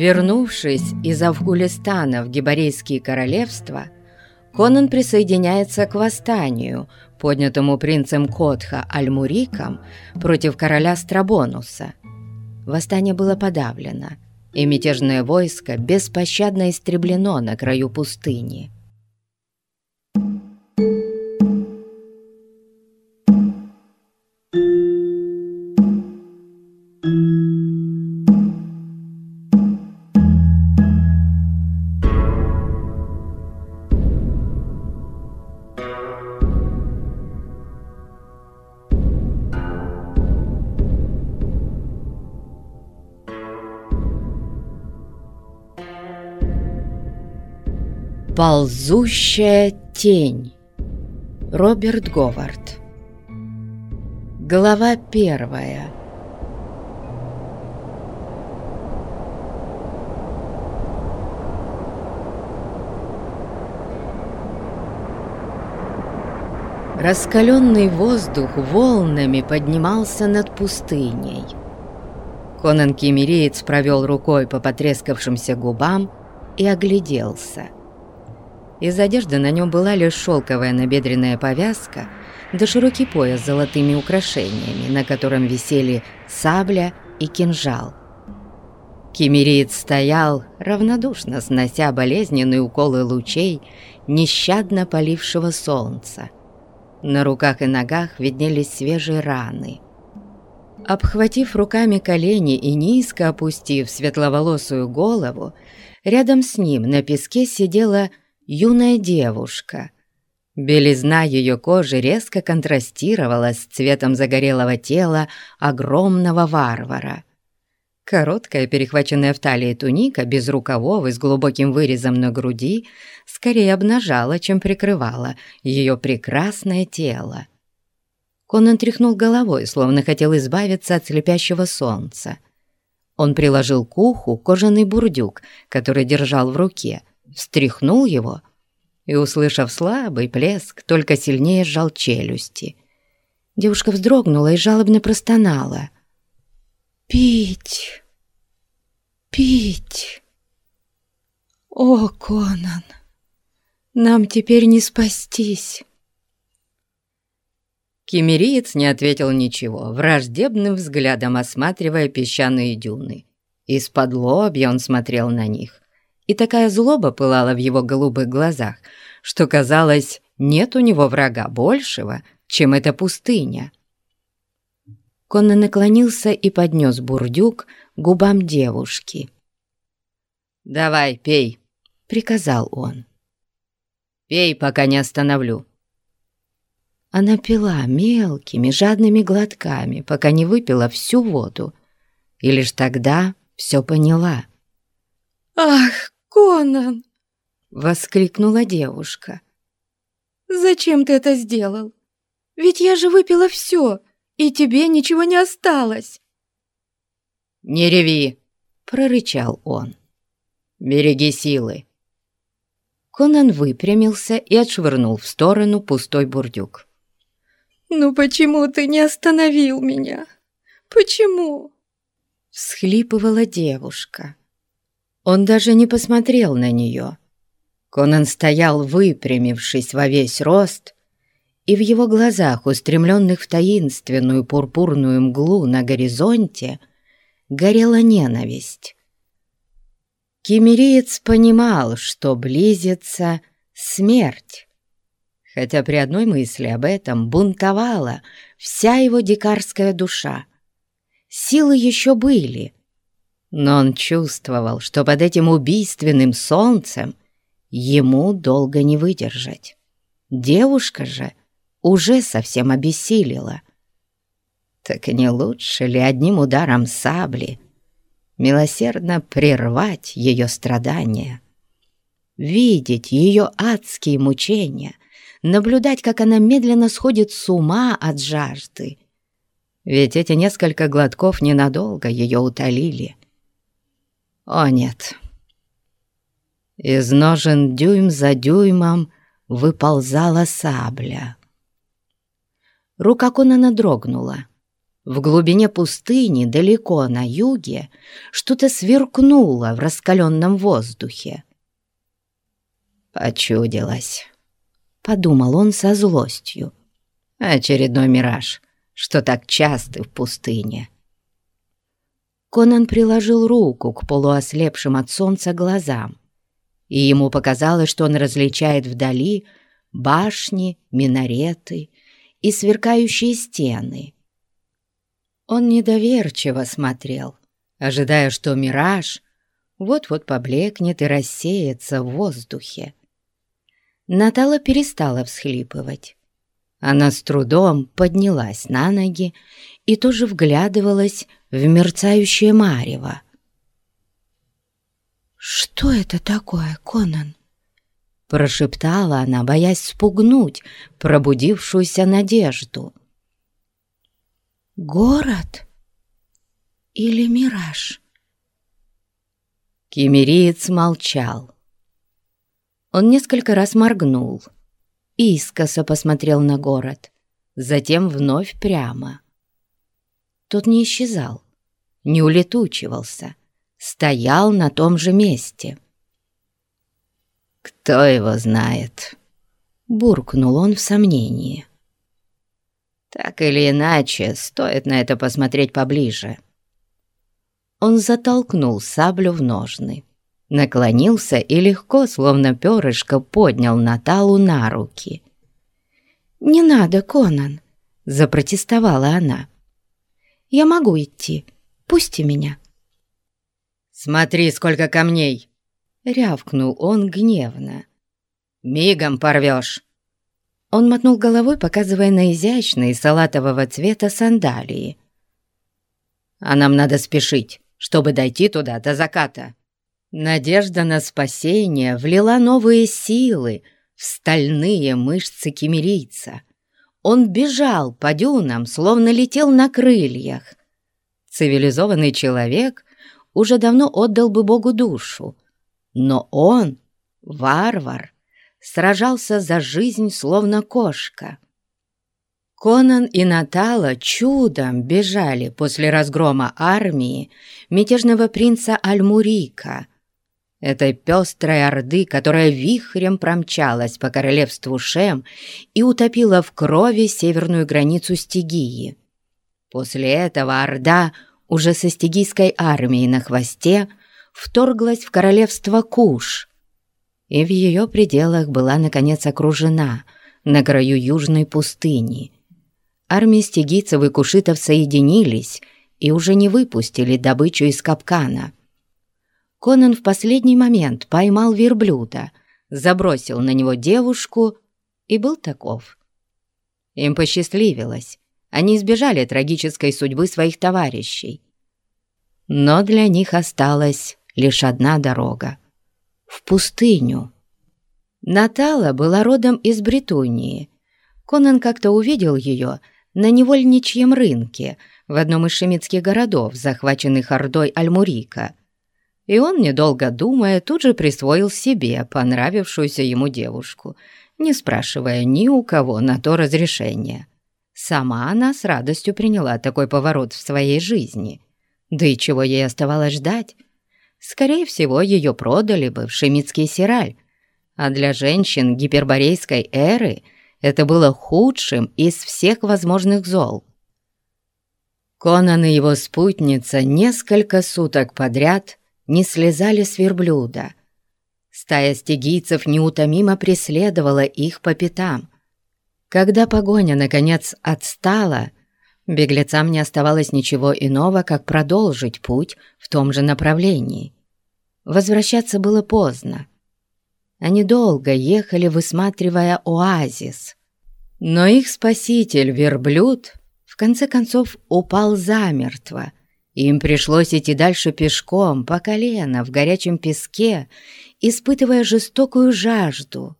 Вернувшись из Афгулистана в Гибарейские королевства, Конан присоединяется к восстанию, поднятому принцем Котха Альмуриком против короля Страбонуса. Восстание было подавлено, и мятежное войско беспощадно истреблено на краю пустыни. Ползущая тень. Роберт Говард. Глава первая. Раскаленный воздух волнами поднимался над пустыней. Конан Кемериец провел рукой по потрескавшимся губам и огляделся – из одежды на нем была лишь шелковая набедренная повязка да широкий пояс с золотыми украшениями, на котором висели сабля и кинжал. Кемериец стоял, равнодушно снося болезненные уколы лучей, нещадно полившего солнца. На руках и ногах виднелись свежие раны. Обхватив руками колени и низко опустив светловолосую голову, рядом с ним на песке сидела юная девушка. Белизна ее кожи резко контрастировала с цветом загорелого тела огромного варвара. Короткая, перехваченная в талии туника, без рукавов и с глубоким вырезом на груди, скорее обнажала, чем прикрывала ее прекрасное тело. Конан тряхнул головой, словно хотел избавиться от слепящего солнца. Он приложил к уху кожаный бурдюк, который держал в руке, встряхнул его и, услышав слабый плеск, только сильнее сжал челюсти. Девушка вздрогнула и жалобно простонала. «Пить! Пить! О, Конан, нам теперь не спастись!» Кемериец не ответил ничего, враждебным взглядом осматривая песчаные дюны. Из-под лобья он смотрел на них и такая злоба пылала в его голубых глазах, что, казалось, нет у него врага большего, чем эта пустыня. Конно наклонился и поднес бурдюк губам девушки. «Давай, пей», — приказал он. «Пей, пока не остановлю». Она пила мелкими, жадными глотками, пока не выпила всю воду, и лишь тогда все поняла. «Ах, «Конан!» — воскликнула девушка. «Зачем ты это сделал? Ведь я же выпила все, и тебе ничего не осталось!» «Не реви!» — прорычал он. «Береги силы!» Конан выпрямился и отшвырнул в сторону пустой бурдюк. «Ну почему ты не остановил меня? Почему?» — всхлипывала девушка. Он даже не посмотрел на нее. Конан стоял, выпрямившись во весь рост, и в его глазах, устремленных в таинственную пурпурную мглу на горизонте, горела ненависть. Кемериец понимал, что близится смерть, хотя при одной мысли об этом бунтовала вся его дикарская душа. Силы еще были — но он чувствовал, что под этим убийственным солнцем ему долго не выдержать. Девушка же уже совсем обессилила. Так не лучше ли одним ударом сабли милосердно прервать ее страдания? Видеть ее адские мучения, наблюдать, как она медленно сходит с ума от жажды. Ведь эти несколько глотков ненадолго ее утолили. О нет. Из ножен дюйм за дюймом выползала сабля. Рука Конана дрогнула. В глубине пустыни, далеко на юге, что-то сверкнуло в раскаленном воздухе. «Почудилось», — подумал он со злостью. «Очередной мираж, что так часто в пустыне». Конан приложил руку к полуослепшим от солнца глазам, и ему показалось, что он различает вдали башни, минареты и сверкающие стены. Он недоверчиво смотрел, ожидая, что мираж вот-вот поблекнет и рассеется в воздухе. Натала перестала всхлипывать. Она с трудом поднялась на ноги и тоже вглядывалась в мерцающее марево. «Что это такое, Конан?» Прошептала она, боясь спугнуть пробудившуюся надежду. «Город или мираж?» Кемериец молчал. Он несколько раз моргнул, искоса посмотрел на город, затем вновь прямо. Тот не исчезал, не улетучивался, стоял на том же месте. «Кто его знает?» — буркнул он в сомнении. «Так или иначе, стоит на это посмотреть поближе». Он затолкнул саблю в ножны, наклонился и легко, словно перышко, поднял Наталу на руки. «Не надо, Конан!» — запротестовала она. Я могу идти. Пусти меня». «Смотри, сколько камней!» — рявкнул он гневно. «Мигом порвешь!» Он мотнул головой, показывая на изящные салатового цвета сандалии. «А нам надо спешить, чтобы дойти туда до заката». Надежда на спасение влила новые силы в стальные мышцы кемерийца. Он бежал по дюнам, словно летел на крыльях. Цивилизованный человек уже давно отдал бы Богу душу, но он, варвар, сражался за жизнь, словно кошка. Конан и Натала чудом бежали после разгрома армии мятежного принца Альмурика, этой пестрой орды, которая вихрем промчалась по королевству Шем и утопила в крови северную границу Стигии. После этого орда, уже со стигийской армией на хвосте, вторглась в королевство Куш, и в ее пределах была, наконец, окружена на краю южной пустыни. Армии стигийцев и кушитов соединились и уже не выпустили добычу из капкана — Конан в последний момент поймал верблюда, забросил на него девушку и был таков. Им посчастливилось, они избежали трагической судьбы своих товарищей. Но для них осталась лишь одна дорога — в пустыню. Натала была родом из Бретунии. Конан как-то увидел ее на невольничьем рынке в одном из шемитских городов, захваченных Ордой Альмурика и он, недолго думая, тут же присвоил себе понравившуюся ему девушку, не спрашивая ни у кого на то разрешения. Сама она с радостью приняла такой поворот в своей жизни. Да и чего ей оставалось ждать? Скорее всего, ее продали бы в шемитский сираль, а для женщин гиперборейской эры это было худшим из всех возможных зол. Конан и его спутница несколько суток подряд не слезали с верблюда. Стая стегийцев неутомимо преследовала их по пятам. Когда погоня, наконец, отстала, беглецам не оставалось ничего иного, как продолжить путь в том же направлении. Возвращаться было поздно. Они долго ехали, высматривая оазис. Но их спаситель, верблюд, в конце концов упал замертво, им пришлось идти дальше пешком, по колено, в горячем песке, испытывая жестокую жажду.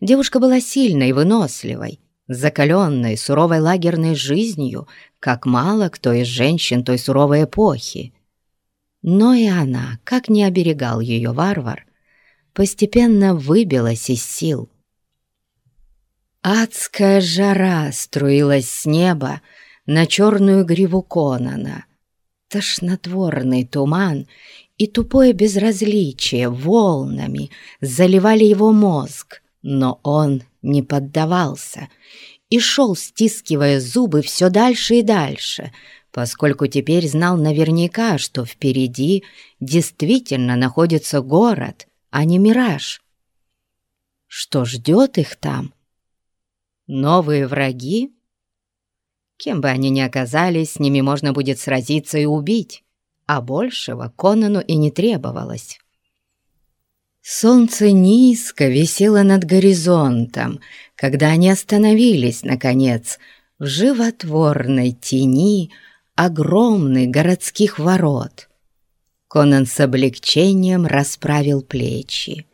Девушка была сильной, выносливой, закаленной, суровой лагерной жизнью, как мало кто из женщин той суровой эпохи. Но и она, как не оберегал ее варвар, постепенно выбилась из сил. Адская жара струилась с неба, на черную гриву Конана. Тошнотворный туман и тупое безразличие волнами заливали его мозг, но он не поддавался и шел, стискивая зубы все дальше и дальше, поскольку теперь знал наверняка, что впереди действительно находится город, а не мираж. Что ждет их там? Новые враги? Кем бы они ни оказались, с ними можно будет сразиться и убить, а большего Конану и не требовалось. Солнце низко висело над горизонтом, когда они остановились, наконец, в животворной тени огромных городских ворот. Конан с облегчением расправил плечи.